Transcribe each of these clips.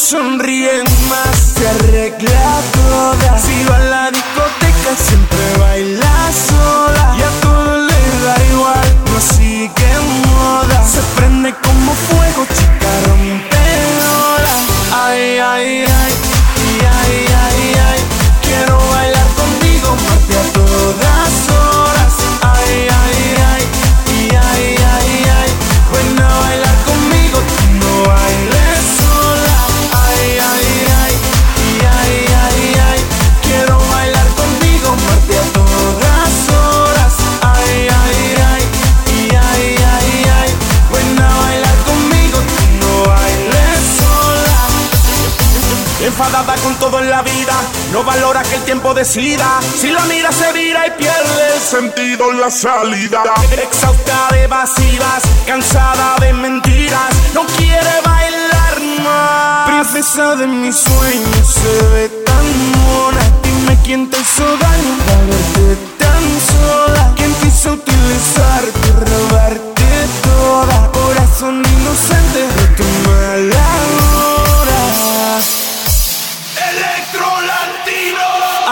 sonríe más, se arregla toda. Si va a la discoteca siempre baila con todo en la vida, no valora que el tiempo decida. Si la mira se vira y pierde el sentido en la salida. Exhausta de evasivas, cansada de mentiras, no quiere bailar más. Princesa de mis sueños, se ve tan mona. Dime quién te hizo daño para verte tan sola. ¿Quién quiso utilizarte, robarte toda? Corazón inocente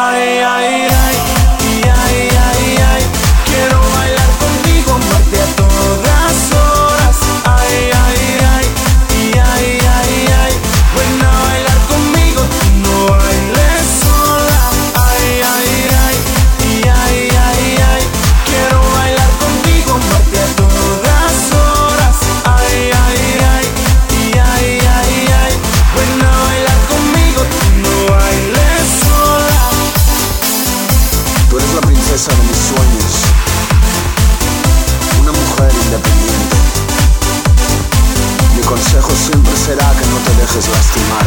ay, ay, siempre será que no te dejes lastimar.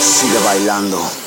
Sigue bailando.